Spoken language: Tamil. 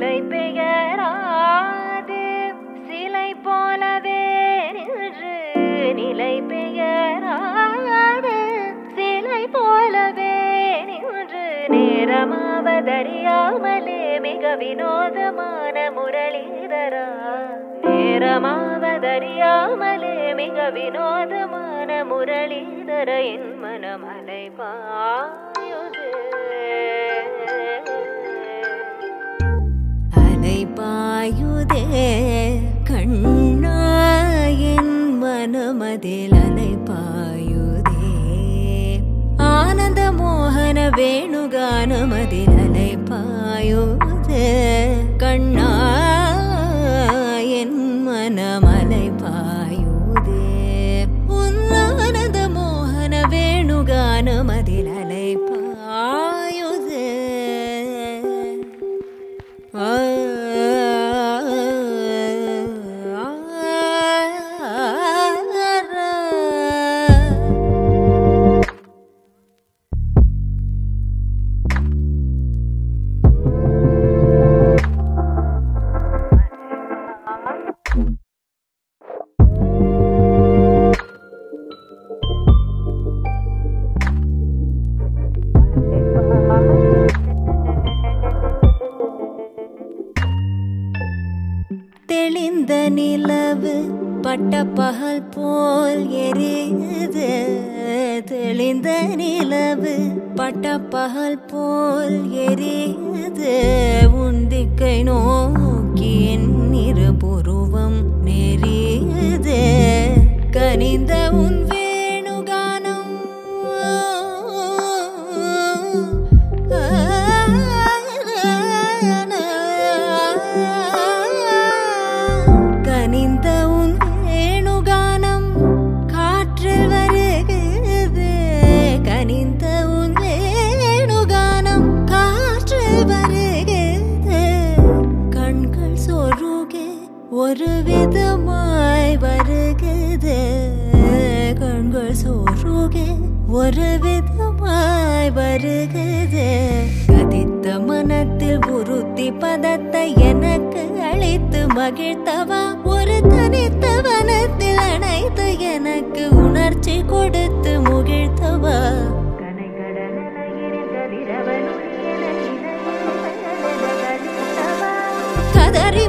சிலை பெயராது சிலை போல வேறு நிலை பெயராது சிலை போல வேறு நேரமாவதறியாமலே மிக வினோதமான முரளிதரா. நேரமாவதறியாமலே மிக வினோதமான முரளிதர என் மனமலை பாயுது. மனதில் அலை பாயுதே ஆனந்த மோகன வேணுகானமதில் அலை பாயுதே கண்ணா என் மனமலை பாயுதே உன் ஆனந்த மோகன வேணுகானமதில் அலை நிலவு பட்ட பகல் போல் எரியுது. தெளிந்த நிலவு பட்ட பகல் போல் எரியுது. உந்திக்கை நோக்கி என் இருபுருவம் நெறியுது. கனிந்த உன் வேணுகானம். ஒரு விதமாய் வருகுது. கண்கள் சோறுகே ஒரு விதமாய் வருகுது. கதித்த மனத்தில் உறுத்தி பதத்தை எனக்கு அழைத்து மகிழ்த்தவா? ஒரு தனித்த வனத்தில் அணைத்து எனக்கு உணர்ச்சி கொடுத்து முகிழ்த்தவா? கதறி